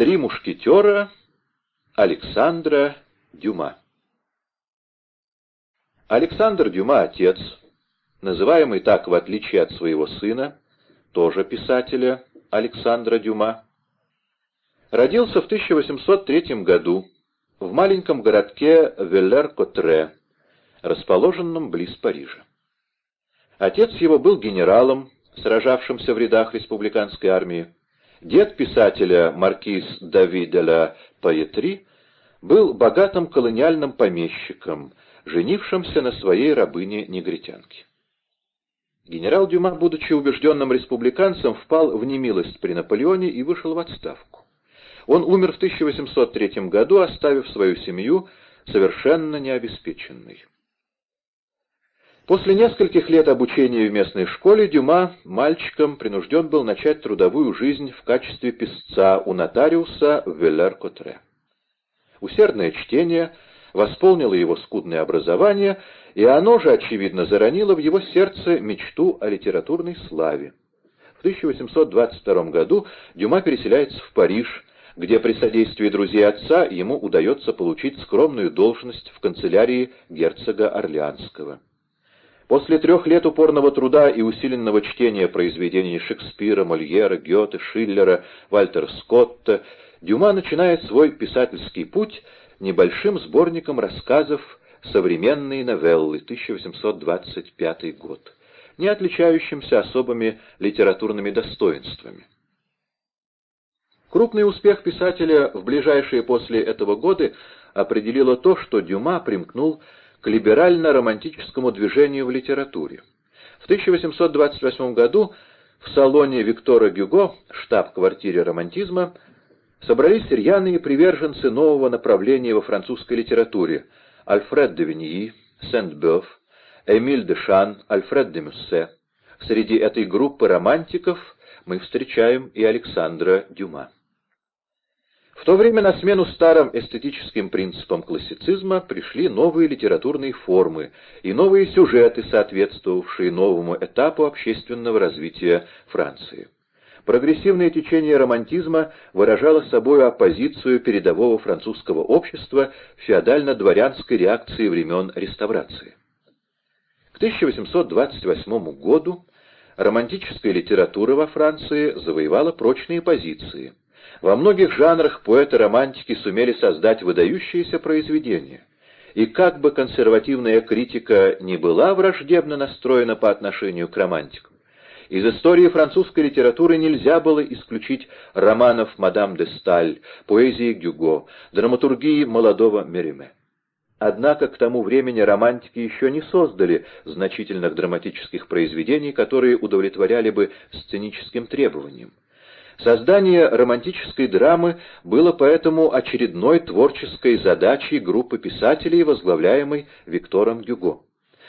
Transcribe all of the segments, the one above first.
Три мушкетера Александра Дюма Александр Дюма, отец, называемый так в отличие от своего сына, тоже писателя Александра Дюма, родился в 1803 году в маленьком городке Веллер-Котре, расположенном близ Парижа. Отец его был генералом, сражавшимся в рядах республиканской армии. Дед писателя маркиз Давиделя Паетри был богатым колониальным помещиком, женившимся на своей рабыне-негритянке. Генерал Дюма, будучи убежденным республиканцем, впал в немилость при Наполеоне и вышел в отставку. Он умер в 1803 году, оставив свою семью совершенно необеспеченной. После нескольких лет обучения в местной школе Дюма мальчиком принужден был начать трудовую жизнь в качестве писца у нотариуса в Веллер-Котре. Усердное чтение восполнило его скудное образование, и оно же, очевидно, заронило в его сердце мечту о литературной славе. В 1822 году Дюма переселяется в Париж, где при содействии друзей отца ему удается получить скромную должность в канцелярии герцога Орлеанского. После трех лет упорного труда и усиленного чтения произведений Шекспира, Мольера, Гёте, Шиллера, Вальтера Скотта, Дюма начинает свой писательский путь небольшим сборником рассказов «Современные новеллы» 1825 год, не отличающимся особыми литературными достоинствами. Крупный успех писателя в ближайшие после этого годы определило то, что Дюма примкнул к либерально-романтическому движению в литературе. В 1828 году в салоне Виктора Гюго, штаб-квартире романтизма, собрались рьяные приверженцы нового направления во французской литературе Альфред де Виньи, Сент-Бёв, Эмиль де Шан, Альфред де Мюссе. Среди этой группы романтиков мы встречаем и Александра Дюма. В то время на смену старым эстетическим принципам классицизма пришли новые литературные формы и новые сюжеты, соответствовавшие новому этапу общественного развития Франции. Прогрессивное течение романтизма выражало собой оппозицию передового французского общества феодально-дворянской реакции времен реставрации. К 1828 году романтическая литература во Франции завоевала прочные позиции – во многих жанрах поэты-романтики сумели создать выдающиеся произведения. И как бы консервативная критика не была враждебно настроена по отношению к романтикам, из истории французской литературы нельзя было исключить романов «Мадам де Сталь», поэзии Гюго, драматургии молодого Мериме. Однако к тому времени романтики еще не создали значительных драматических произведений, которые удовлетворяли бы сценическим требованиям. Создание романтической драмы было поэтому очередной творческой задачей группы писателей, возглавляемой Виктором Гюго.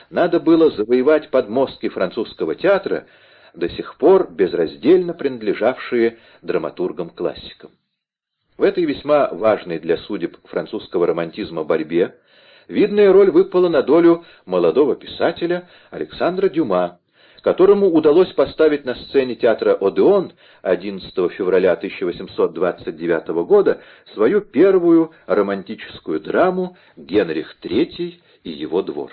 Надо было завоевать подмостки французского театра, до сих пор безраздельно принадлежавшие драматургам-классикам. В этой весьма важной для судеб французского романтизма борьбе видная роль выпала на долю молодого писателя Александра Дюма, которому удалось поставить на сцене театра «Одеон» 11 февраля 1829 года свою первую романтическую драму «Генрих III и его двор».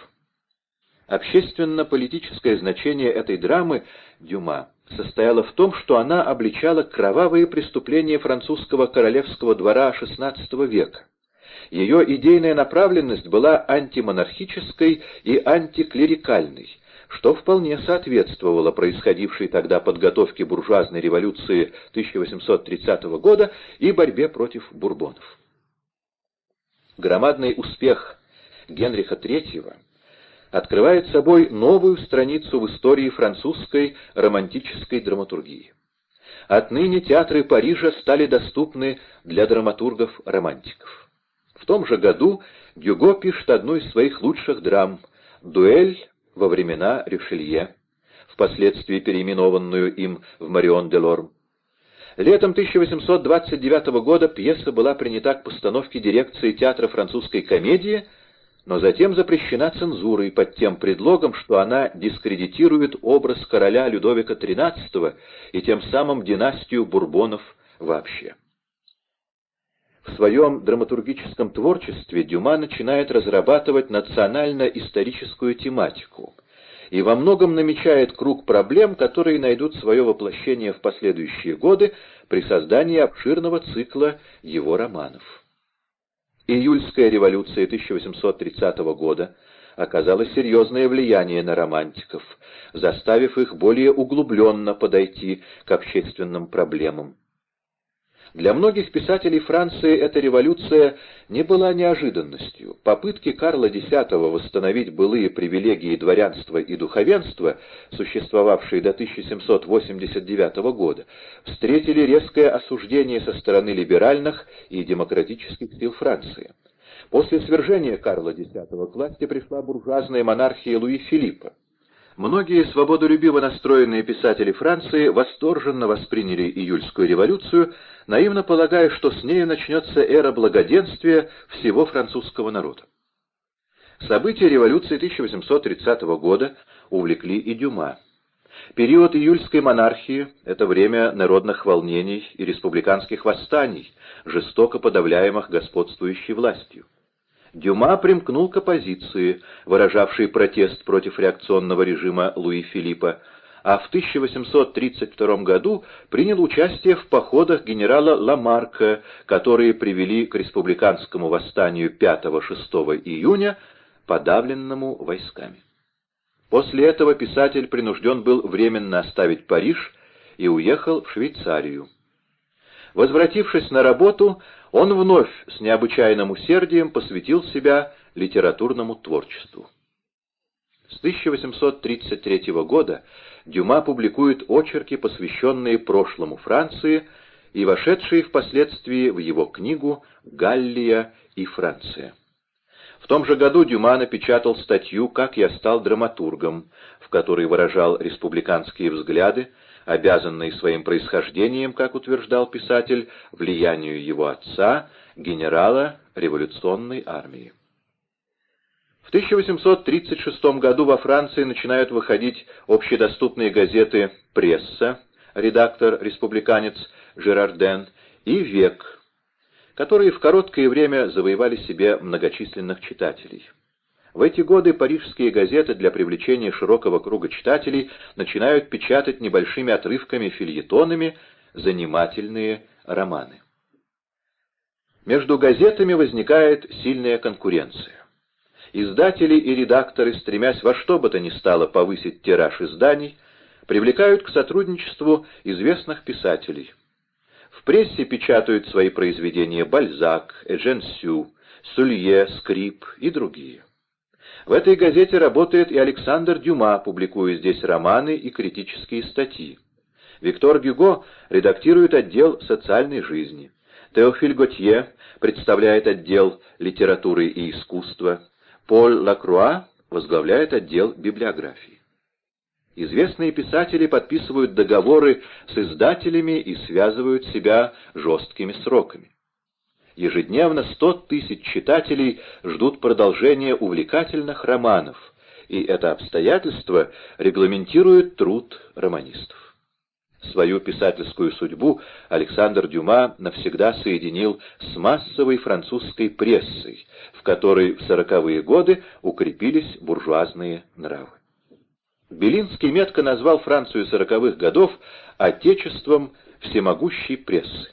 Общественно-политическое значение этой драмы Дюма состояло в том, что она обличала кровавые преступления французского королевского двора XVI века. Ее идейная направленность была антимонархической и антиклерикальной, что вполне соответствовало происходившей тогда подготовке буржуазной революции 1830 года и борьбе против бурбонов. Громадный успех Генриха III открывает собой новую страницу в истории французской романтической драматургии. Отныне театры Парижа стали доступны для драматургов-романтиков. В том же году Гюго пишет одну из своих лучших драм «Дуэль во времена Ришелье, впоследствии переименованную им в Марион де Лорм. Летом 1829 года пьеса была принята к постановке дирекции театра французской комедии, но затем запрещена цензурой под тем предлогом, что она дискредитирует образ короля Людовика XIII и тем самым династию Бурбонов вообще. В своем драматургическом творчестве Дюма начинает разрабатывать национально-историческую тематику и во многом намечает круг проблем, которые найдут свое воплощение в последующие годы при создании обширного цикла его романов. Июльская революция 1830 года оказала серьезное влияние на романтиков, заставив их более углубленно подойти к общественным проблемам. Для многих писателей Франции эта революция не была неожиданностью. Попытки Карла X восстановить былые привилегии дворянства и духовенства, существовавшие до 1789 года, встретили резкое осуждение со стороны либеральных и демократических сил Франции. После свержения Карла X к власти пришла буржуазная монархия Луи Филиппа. Многие свободолюбиво настроенные писатели Франции восторженно восприняли июльскую революцию, наивно полагая, что с нею начнется эра благоденствия всего французского народа. События революции 1830 года увлекли и Дюма. Период июльской монархии – это время народных волнений и республиканских восстаний, жестоко подавляемых господствующей властью. Дюма примкнул к оппозиции, выражавшей протест против реакционного режима Луи Филиппа, а в 1832 году принял участие в походах генерала Ламарка, которые привели к республиканскому восстанию 5-6 июня, подавленному войсками. После этого писатель принужден был временно оставить Париж и уехал в Швейцарию. Возвратившись на работу, он вновь с необычайным усердием посвятил себя литературному творчеству. С 1833 года Дюма публикует очерки, посвященные прошлому Франции и вошедшие впоследствии в его книгу «Галлия и Франция». В том же году Дюма напечатал статью «Как я стал драматургом», в которой выражал республиканские взгляды, обязанные своим происхождением, как утверждал писатель, влиянию его отца, генерала революционной армии. В 1836 году во Франции начинают выходить общедоступные газеты «Пресса», редактор-республиканец Жерарден, и «Век», которые в короткое время завоевали себе многочисленных читателей. В эти годы парижские газеты для привлечения широкого круга читателей начинают печатать небольшими отрывками фильетонами занимательные романы. Между газетами возникает сильная конкуренция. Издатели и редакторы, стремясь во что бы то ни стало повысить тираж изданий, привлекают к сотрудничеству известных писателей. В прессе печатают свои произведения Бальзак, Эжен Сю, Сулье, Скрип и другие. В этой газете работает и Александр Дюма, публикуя здесь романы и критические статьи. Виктор Гюго редактирует отдел социальной жизни. Теофиль Готье представляет отдел литературы и искусства. Поль Лакруа возглавляет отдел библиографии. Известные писатели подписывают договоры с издателями и связывают себя жесткими сроками. Ежедневно сто тысяч читателей ждут продолжения увлекательных романов, и это обстоятельство регламентирует труд романистов. Свою писательскую судьбу Александр Дюма навсегда соединил с массовой французской прессой, в которой в сороковые годы укрепились буржуазные нравы. Белинский метко назвал Францию сороковых годов «отечеством всемогущей прессы».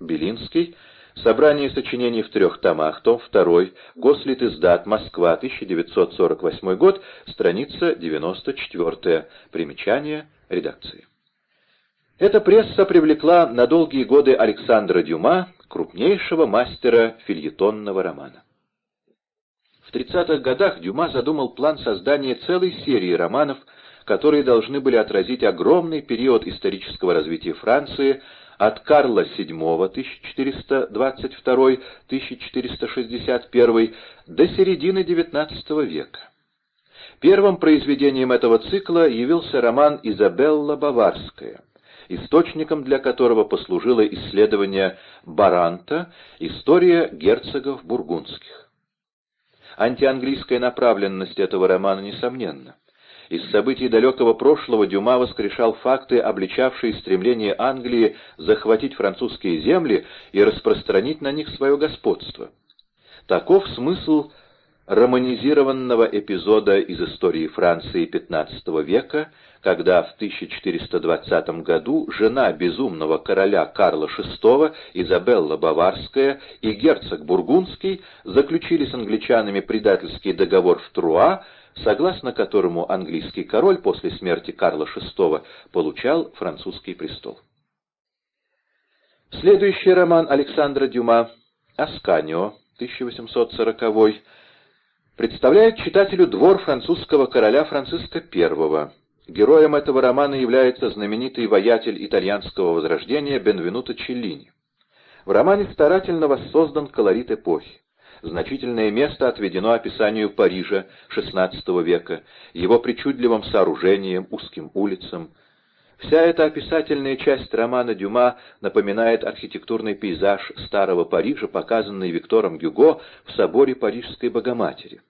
Белинский Собрание сочинений в трех томах, том 2, Гослит издат, Москва, 1948 год, страница 94, примечание редакции. Эта пресса привлекла на долгие годы Александра Дюма, крупнейшего мастера фильетонного романа. В 30-х годах Дюма задумал план создания целой серии романов, которые должны были отразить огромный период исторического развития Франции – от Карла VII 1422-1461 до середины XIX века. Первым произведением этого цикла явился роман «Изабелла Баварская», источником для которого послужило исследование Баранта «История герцогов бургундских». Антианглийская направленность этого романа несомненна. Из событий далекого прошлого Дюма воскрешал факты, обличавшие стремление Англии захватить французские земли и распространить на них свое господство. Таков смысл романизированного эпизода из истории Франции XV века, когда в 1420 году жена безумного короля Карла VI, Изабелла Баварская и герцог Бургундский заключили с англичанами предательский договор в Труа, согласно которому английский король после смерти Карла VI получал французский престол. Следующий роман Александра Дюма «Асканио» 1840 представляет читателю двор французского короля Франциска I. Героем этого романа является знаменитый воятель итальянского возрождения Бенвенуто Челлини. В романе старательно воссоздан колорит эпохи. Значительное место отведено описанию Парижа XVI века, его причудливым сооружением, узким улицам. Вся эта описательная часть романа Дюма напоминает архитектурный пейзаж старого Парижа, показанный Виктором Гюго в соборе Парижской Богоматери.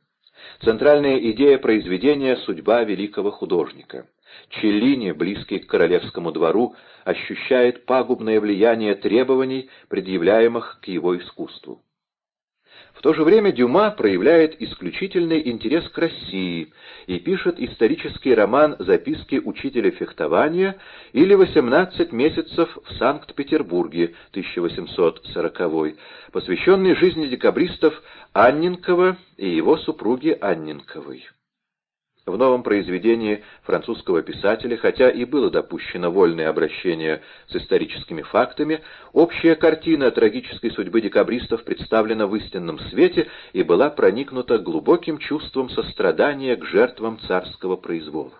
Центральная идея произведения — судьба великого художника. Челлини, близкий к королевскому двору, ощущает пагубное влияние требований, предъявляемых к его искусству. В то же время Дюма проявляет исключительный интерес к России и пишет исторический роман «Записки учителя фехтования» или «18 месяцев в Санкт-Петербурге» 1840 посвященный жизни декабристов Анненкова и его супруги Анненковой. В новом произведении французского писателя, хотя и было допущено вольное обращение с историческими фактами, общая картина трагической судьбы декабристов представлена в истинном свете и была проникнута глубоким чувством сострадания к жертвам царского произвола.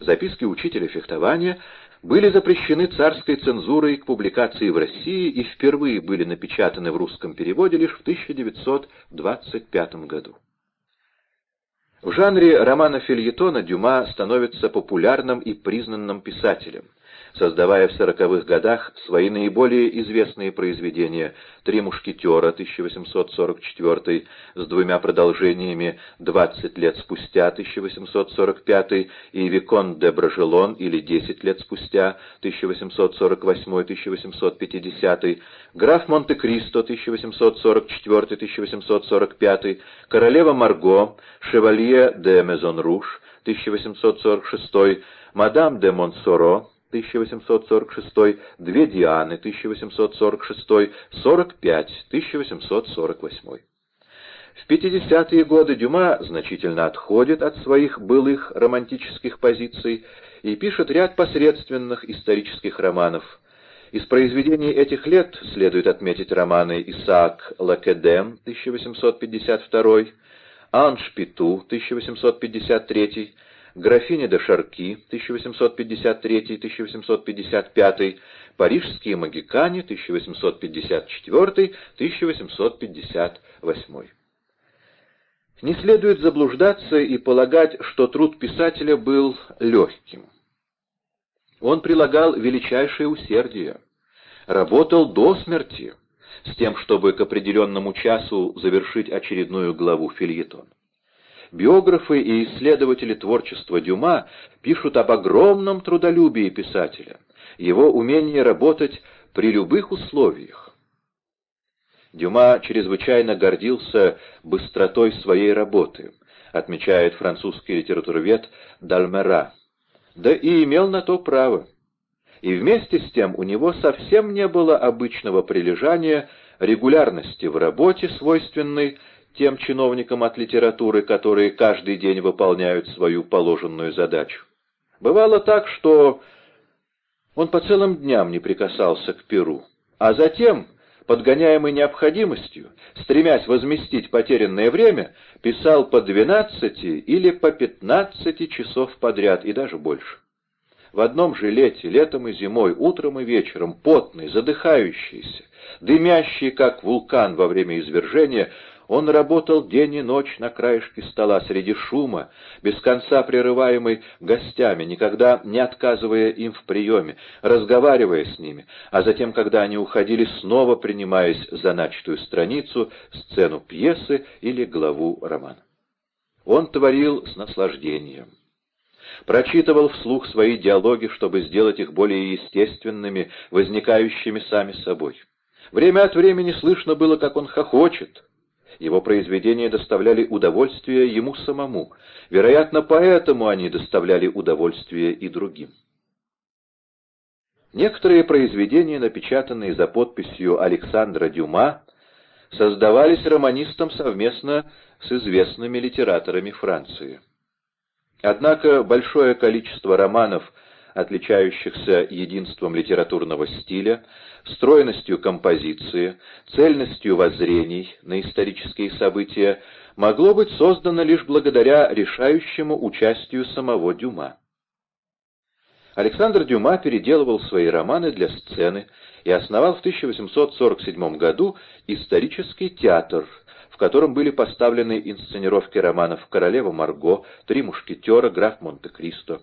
Записки учителя фехтования были запрещены царской цензурой к публикации в России и впервые были напечатаны в русском переводе лишь в 1925 году. В жанре романа-фильетона Дюма становится популярным и признанным писателем создавая в сороковых годах свои наиболее известные произведения. «Три мушкетера» 1844 с двумя продолжениями «Двадцать лет спустя» 1845 и «Викон де Брожелон» или «Десять лет спустя» 1848-1850, «Граф Монте-Кристо» 1844-1845, «Королева Марго», «Шевалье де Мезон-Руш» 1846, «Мадам де Монсоро» 1846, две Дианы, 1846, 45, 1848. В 50-е годы Дюма значительно отходит от своих былых романтических позиций и пишет ряд посредственных исторических романов. Из произведений этих лет следует отметить романы «Исаак Лакедем» 1852, «Анж Питу» 1853, графиня де Шарки, 1853-1855, парижские магикане, 1854-1858. Не следует заблуждаться и полагать, что труд писателя был легким. Он прилагал величайшее усердие, работал до смерти, с тем, чтобы к определенному часу завершить очередную главу фильетона. Биографы и исследователи творчества Дюма пишут об огромном трудолюбии писателя, его умении работать при любых условиях. Дюма чрезвычайно гордился быстротой своей работы, отмечает французский литературовед Дальмера, да и имел на то право. И вместе с тем у него совсем не было обычного прилежания, регулярности в работе, свойственной тем чиновникам от литературы, которые каждый день выполняют свою положенную задачу. Бывало так, что он по целым дням не прикасался к перу, а затем, подгоняемый необходимостью, стремясь возместить потерянное время, писал по двенадцати или по пятнадцати часов подряд и даже больше. В одном жилете, летом и зимой, утром и вечером, потный, задыхающийся, дымящий, как вулкан во время извержения, он работал день и ночь на краешке стола среди шума, без конца прерываемый гостями, никогда не отказывая им в приеме, разговаривая с ними, а затем, когда они уходили, снова принимаясь за начатую страницу, сцену пьесы или главу романа. Он творил с наслаждением. прочитывал вслух свои диалоги, чтобы сделать их более естественными, возникающими сами собой. Время от времени слышно было, как он хохочет. Его произведения доставляли удовольствие ему самому. Вероятно, поэтому они доставляли удовольствие и другим. Некоторые произведения, напечатанные за подписью Александра Дюма, создавались романистом совместно с известными литераторами Франции. Однако большое количество романов, отличающихся единством литературного стиля, стройностью композиции, цельностью воззрений на исторические события, могло быть создано лишь благодаря решающему участию самого Дюма. Александр Дюма переделывал свои романы для сцены и основал в 1847 году исторический театр, в котором были поставлены инсценировки романов «Королева Марго», «Три мушкетера», «Граф Монте-Кристо».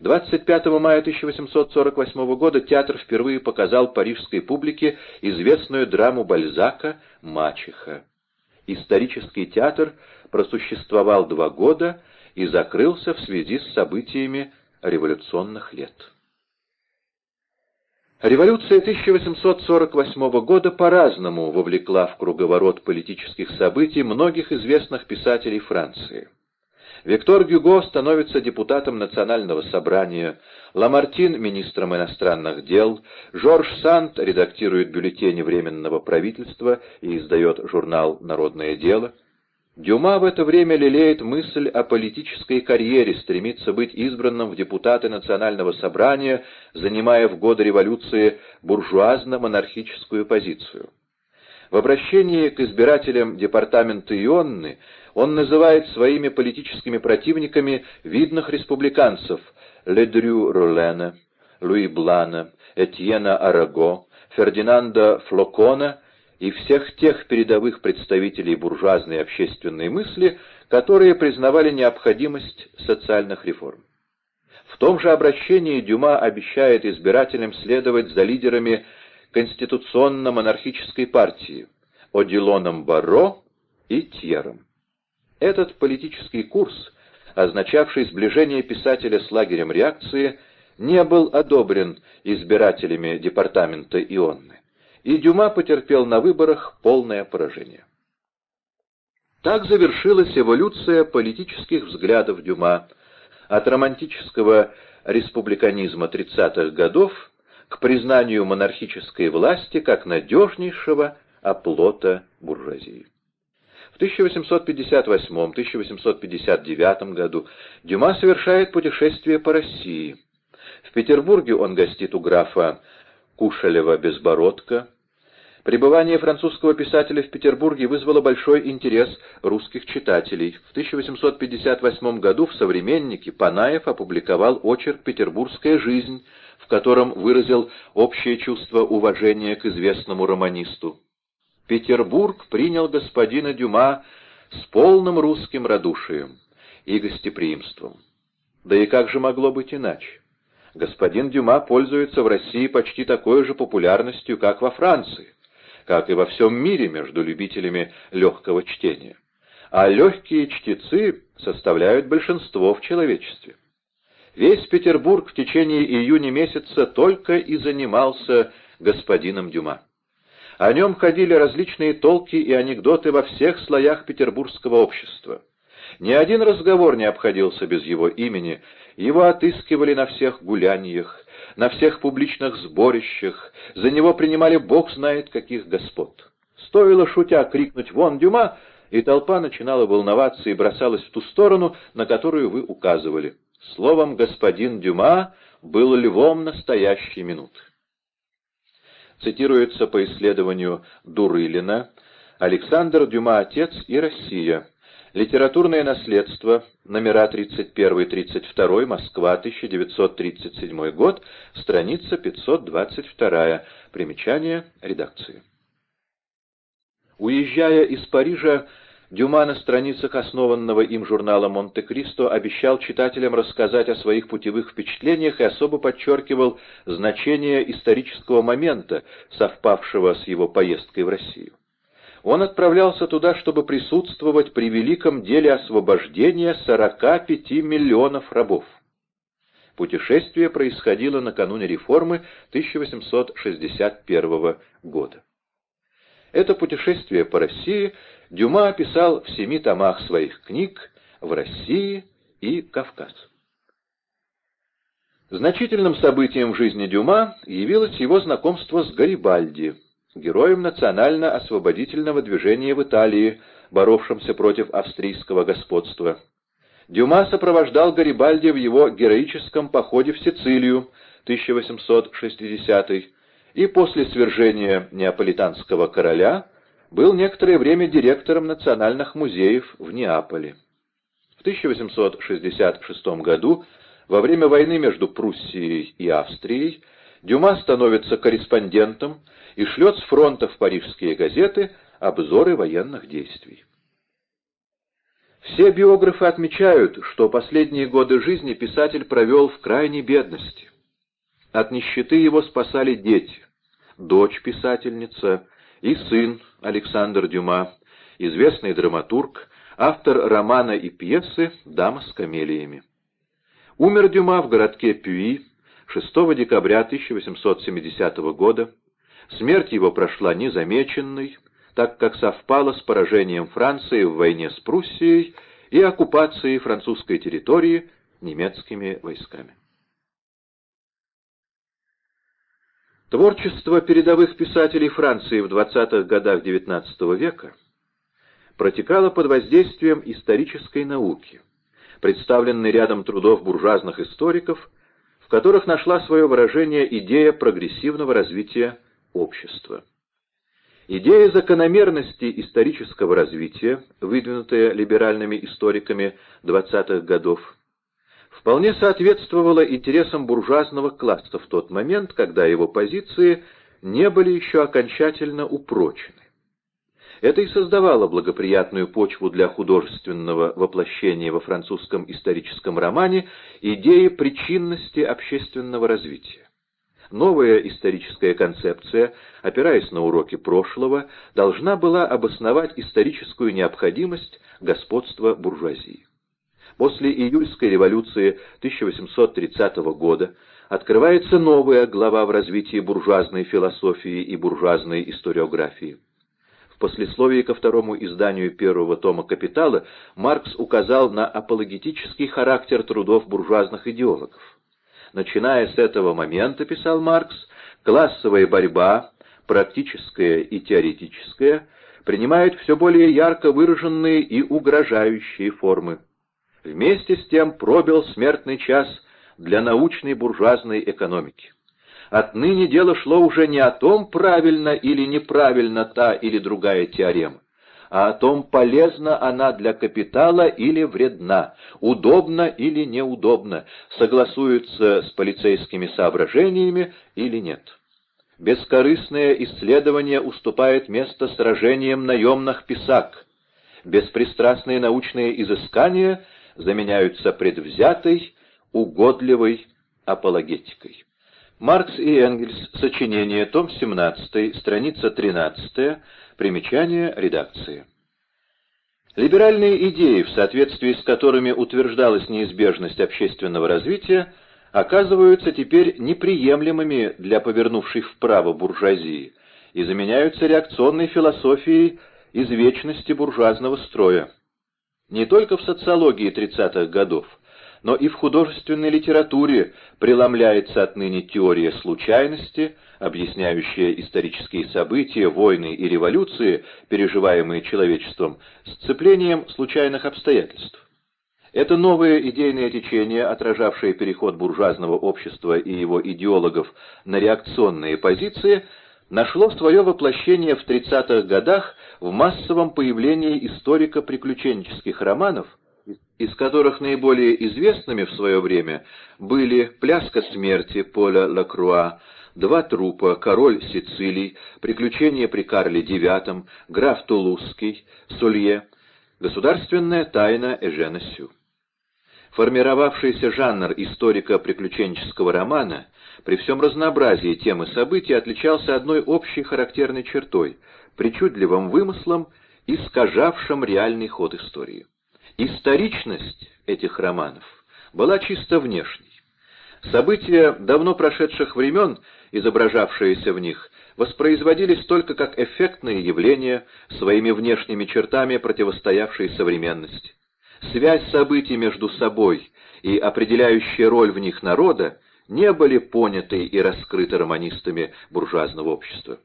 25 мая 1848 года театр впервые показал парижской публике известную драму Бальзака «Мачеха». Исторический театр просуществовал два года и закрылся в связи с событиями революционных лет. Революция 1848 года по-разному вовлекла в круговорот политических событий многих известных писателей Франции. Виктор Гюго становится депутатом Национального собрания, Ламартин — министром иностранных дел, Жорж Санд редактирует бюллетени Временного правительства и издает журнал «Народное дело». Дюма в это время лелеет мысль о политической карьере, стремится быть избранным в депутаты Национального собрания, занимая в годы революции буржуазно-монархическую позицию. В обращении к избирателям департамента Ионны он называет своими политическими противниками видных республиканцев Ледрю Ролена, Луи Блана, Этьена Араго, Фердинанда Флокона и всех тех передовых представителей буржуазной общественной мысли, которые признавали необходимость социальных реформ. В том же обращении Дюма обещает избирателям следовать за лидерами конституционно-монархической партии Одилоном Барро и Тьером. Этот политический курс, означавший сближение писателя с лагерем реакции, не был одобрен избирателями департамента Ионны и Дюма потерпел на выборах полное поражение. Так завершилась эволюция политических взглядов Дюма от романтического республиканизма 30-х годов к признанию монархической власти как надежнейшего оплота буржуазии. В 1858-1859 году Дюма совершает путешествие по России. В Петербурге он гостит у графа Кушелева-Безбородко. Пребывание французского писателя в Петербурге вызвало большой интерес русских читателей. В 1858 году в «Современнике» Панаев опубликовал очерк «Петербургская жизнь», в котором выразил общее чувство уважения к известному романисту. Петербург принял господина Дюма с полным русским радушием и гостеприимством. Да и как же могло быть иначе? господин Дюма пользуется в России почти такой же популярностью, как во Франции, как и во всем мире между любителями легкого чтения. А легкие чтецы составляют большинство в человечестве. Весь Петербург в течение июня месяца только и занимался господином Дюма. О нем ходили различные толки и анекдоты во всех слоях петербургского общества. Ни один разговор не обходился без его имени, его отыскивали на всех гуляниях, на всех публичных сборищах, за него принимали бог знает каких господ. Стоило шутя крикнуть «Вон Дюма!» и толпа начинала волноваться и бросалась в ту сторону, на которую вы указывали. Словом, господин Дюма был львом настоящей минуты. Цитируется по исследованию Дурылина «Александр Дюма. Отец и Россия. Литературное наследство, номера 31-32, Москва, 1937 год, страница 522, примечание редакции. Уезжая из Парижа, Дюма на страницах основанного им журнала «Монте-Кристо» обещал читателям рассказать о своих путевых впечатлениях и особо подчеркивал значение исторического момента, совпавшего с его поездкой в Россию. Он отправлялся туда, чтобы присутствовать при великом деле освобождения 45 миллионов рабов. Путешествие происходило накануне реформы 1861 года. Это путешествие по России Дюма описал в семи томах своих книг «В России» и «Кавказ». Значительным событием в жизни Дюма явилось его знакомство с Гарибальди, героем национально-освободительного движения в Италии, боровшимся против австрийского господства. Дюма сопровождал Гарибальди в его героическом походе в Сицилию 1860 и после свержения неаполитанского короля был некоторое время директором национальных музеев в Неаполе. В 1866 году во время войны между Пруссией и Австрией Дюма становится корреспондентом и шлет с фронта в парижские газеты обзоры военных действий. Все биографы отмечают, что последние годы жизни писатель провел в крайней бедности. От нищеты его спасали дети, дочь писательница и сын Александр Дюма, известный драматург, автор романа и пьесы «Дама с камелиями». Умер Дюма в городке Пюи 6 декабря 1870 года. Смерть его прошла незамеченной, так как совпала с поражением Франции в войне с Пруссией и оккупацией французской территории немецкими войсками. Творчество передовых писателей Франции в 20-х годах XIX века протекало под воздействием исторической науки – представленный рядом трудов буржуазных историков, в которых нашла свое выражение идея прогрессивного развития общества. Идея закономерности исторического развития, выдвинутая либеральными историками 20-х годов, вполне соответствовала интересам буржуазного класса в тот момент, когда его позиции не были еще окончательно упрочены. Это и создавало благоприятную почву для художественного воплощения во французском историческом романе идеи причинности общественного развития. Новая историческая концепция, опираясь на уроки прошлого, должна была обосновать историческую необходимость господства буржуазии. После июльской революции 1830 года открывается новая глава в развитии буржуазной философии и буржуазной историографии. В послесловии ко второму изданию первого тома «Капитала» Маркс указал на апологетический характер трудов буржуазных идеологов. Начиная с этого момента, писал Маркс, классовая борьба, практическая и теоретическая, принимает все более ярко выраженные и угрожающие формы. Вместе с тем пробил смертный час для научной буржуазной экономики. Отныне дело шло уже не о том, правильно или неправильно та или другая теорема, а о том, полезна она для капитала или вредна, удобна или неудобна, согласуется с полицейскими соображениями или нет. Бескорыстное исследование уступает место сражениям наемных писак. Беспристрастные научные изыскания заменяются предвзятой, угодливой апологетикой. Маркс и Энгельс. Сочинение. Том 17. Страница 13. Примечание редакции. Либеральные идеи, в соответствии с которыми утверждалась неизбежность общественного развития, оказываются теперь неприемлемыми для повернувшей вправо буржуазии и заменяются реакционной философией из вечности буржуазного строя. Не только в социологии 30-х годов, но и в художественной литературе преломляется отныне теория случайности, объясняющая исторические события, войны и революции, переживаемые человечеством, сцеплением случайных обстоятельств. Это новое идейное течение, отражавшее переход буржуазного общества и его идеологов на реакционные позиции, нашло свое воплощение в 30-х годах в массовом появлении историко-приключенческих романов, из которых наиболее известными в свое время были «Пляска смерти» Поля Лакруа, «Два трупа», «Король Сицилий», «Приключения при Карле IX», «Граф Тулузский», «Сулье», «Государственная тайна Эжена Сю». Формировавшийся жанр историко-приключенческого романа при всем разнообразии темы событий отличался одной общей характерной чертой – причудливым вымыслом, искажавшим реальный ход истории. Историчность этих романов была чисто внешней. События давно прошедших времен, изображавшиеся в них, воспроизводились только как эффектные явления, своими внешними чертами противостоявшие современности. Связь событий между собой и определяющая роль в них народа не были поняты и раскрыты романистами буржуазного общества.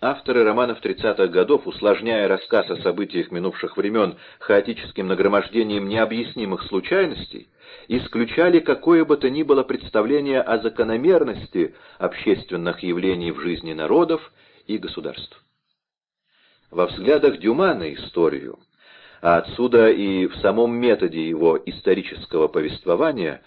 Авторы романов 30-х годов, усложняя рассказ о событиях минувших времен хаотическим нагромождением необъяснимых случайностей, исключали какое бы то ни было представление о закономерности общественных явлений в жизни народов и государств. Во взглядах Дюма на историю, а отсюда и в самом методе его исторического повествования,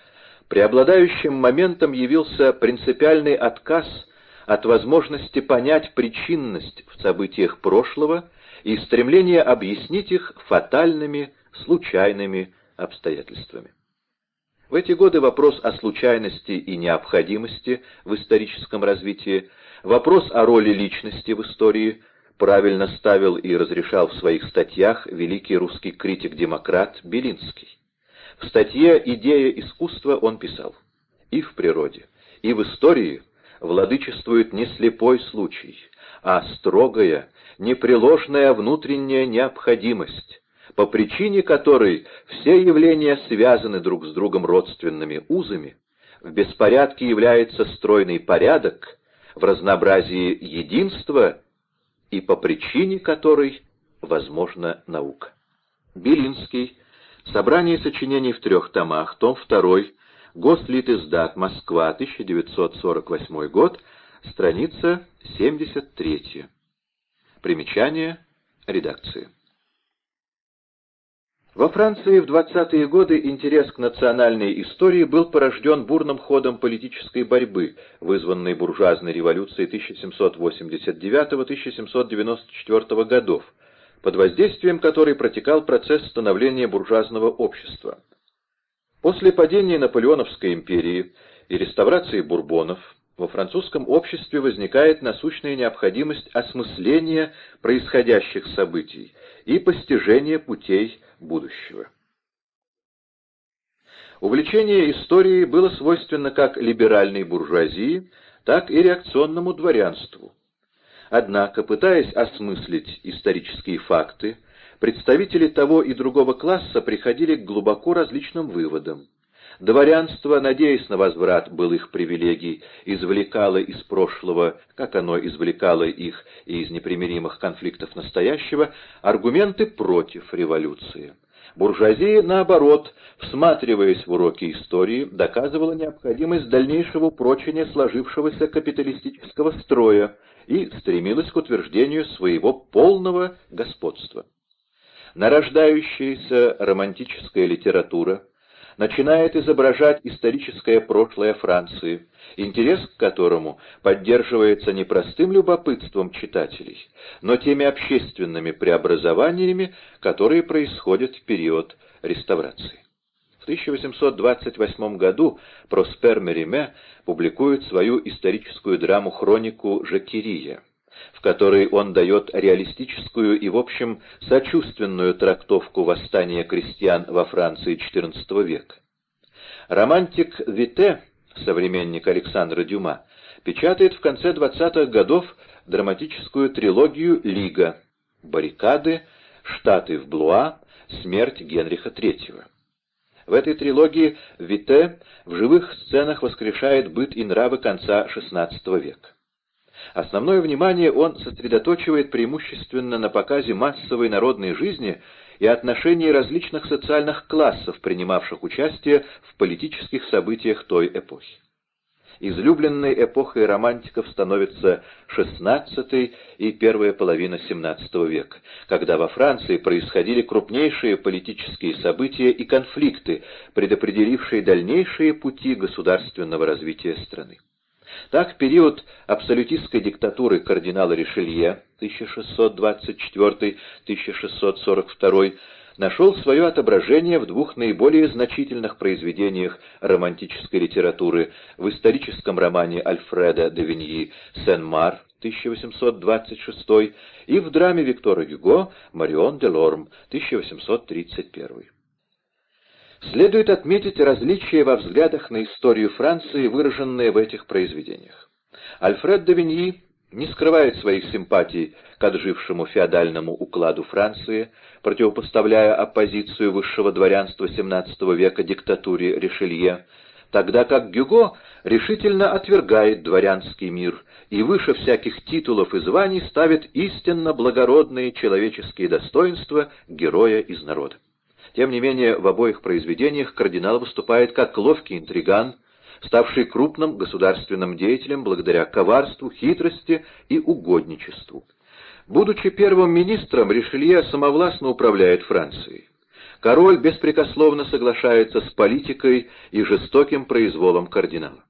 преобладающим моментом явился принципиальный отказ – от возможности понять причинность в событиях прошлого и стремление объяснить их фатальными, случайными обстоятельствами. В эти годы вопрос о случайности и необходимости в историческом развитии, вопрос о роли личности в истории правильно ставил и разрешал в своих статьях великий русский критик-демократ Белинский. В статье «Идея искусства» он писал «И в природе, и в истории – владычествует не слепой случай, а строгая, непреложная внутренняя необходимость, по причине которой все явления связаны друг с другом родственными узами, в беспорядке является стройный порядок, в разнообразии единство и по причине которой возможна наука. Белинский. Собрание сочинений в трех томах, том 2, Гослитиздат, Москва, 1948 год, страница 73. Примечание редакции. Во Франции в 20-е годы интерес к национальной истории был порожден бурным ходом политической борьбы, вызванной буржуазной революцией 1789-1794 годов, под воздействием которой протекал процесс становления буржуазного общества. После падения Наполеоновской империи и реставрации бурбонов во французском обществе возникает насущная необходимость осмысления происходящих событий и постижения путей будущего. Увлечение историей было свойственно как либеральной буржуазии, так и реакционному дворянству. Однако, пытаясь осмыслить исторические факты, представители того и другого класса приходили к глубоко различным выводам. Дворянство, надеясь на возврат былых привилегий, извлекало из прошлого, как оно извлекало их из непримиримых конфликтов настоящего, аргументы против революции. Буржуазия, наоборот, всматриваясь в уроки истории, доказывала необходимость дальнейшего упрочения сложившегося капиталистического строя и стремилась к утверждению своего полного господства нарождающаяся романтическая литература начинает изображать историческое прошлое Франции, интерес к которому поддерживается не простым любопытством читателей, но теми общественными преобразованиями, которые происходят в период реставрации. В 1828 году Проспер Мериме публикует свою историческую драму-хронику «Жакирия», в которой он дает реалистическую и, в общем, сочувственную трактовку восстания крестьян во Франции XIV века. Романтик Вите, современник Александра Дюма, печатает в конце 20-х годов драматическую трилогию «Лига», «Баррикады», «Штаты в Блуа», «Смерть Генриха III». В этой трилогии Вите в живых сценах воскрешает быт и нравы конца XVI века. Основное внимание он сосредоточивает преимущественно на показе массовой народной жизни и отношении различных социальных классов, принимавших участие в политических событиях той эпохи. Излюбленной эпохой романтиков становится XVI и первая половина XVII века, когда во Франции происходили крупнейшие политические события и конфликты, предопределившие дальнейшие пути государственного развития страны. Так, период абсолютистской диктатуры кардинала Ришелье 1624-1642 нашел свое отображение в двух наиболее значительных произведениях романтической литературы в историческом романе Альфреда де Виньи «Сен-Мар» 1826 и в драме Виктора Гюго «Марион де Лорм» 1831. Следует отметить различия во взглядах на историю Франции, выраженные в этих произведениях. Альфред де Виньи не скрывает своих симпатий к отжившему феодальному укладу Франции, противопоставляя оппозицию высшего дворянства XVII века диктатуре Ришелье, тогда как Гюго решительно отвергает дворянский мир и выше всяких титулов и званий ставит истинно благородные человеческие достоинства героя из народа. Тем не менее, в обоих произведениях кардинал выступает как ловкий интриган, ставший крупным государственным деятелем благодаря коварству, хитрости и угодничеству. Будучи первым министром, Ришелье самовластно управляет Францией. Король беспрекословно соглашается с политикой и жестоким произволом кардинала.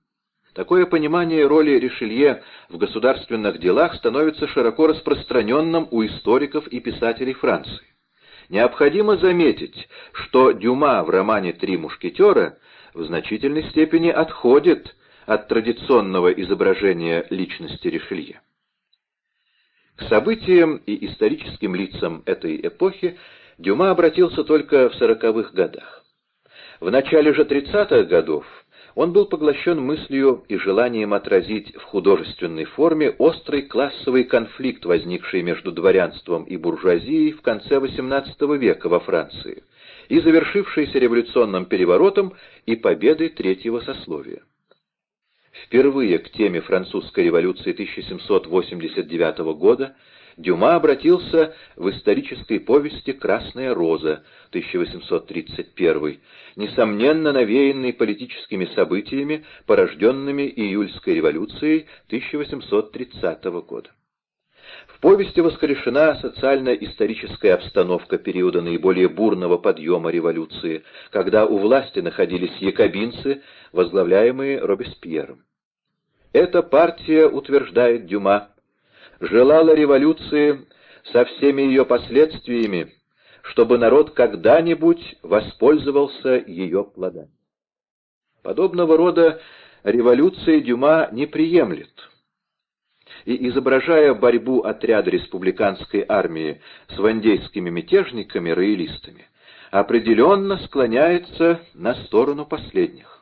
Такое понимание роли Ришелье в государственных делах становится широко распространенным у историков и писателей Франции. Необходимо заметить, что Дюма в романе «Три мушкетера» в значительной степени отходит от традиционного изображения личности Ришелье. К событиям и историческим лицам этой эпохи Дюма обратился только в сороковых годах. В начале же тридцатых годов он был поглощен мыслью и желанием отразить в художественной форме острый классовый конфликт, возникший между дворянством и буржуазией в конце XVIII века во Франции и завершившийся революционным переворотом и победой третьего сословия. Впервые к теме французской революции 1789 года Дюма обратился в исторической повести «Красная роза» 1831, несомненно навеянной политическими событиями, порожденными июльской революцией 1830 года. В повести воскрешена социально-историческая обстановка периода наиболее бурного подъема революции, когда у власти находились якобинцы, возглавляемые Робеспьером. Эта партия, утверждает Дюма, желала революции со всеми ее последствиями, чтобы народ когда-нибудь воспользовался ее плодами. Подобного рода революции Дюма не приемлет. И, изображая борьбу отряда республиканской армии с вандейскими мятежниками-роялистами, определенно склоняется на сторону последних.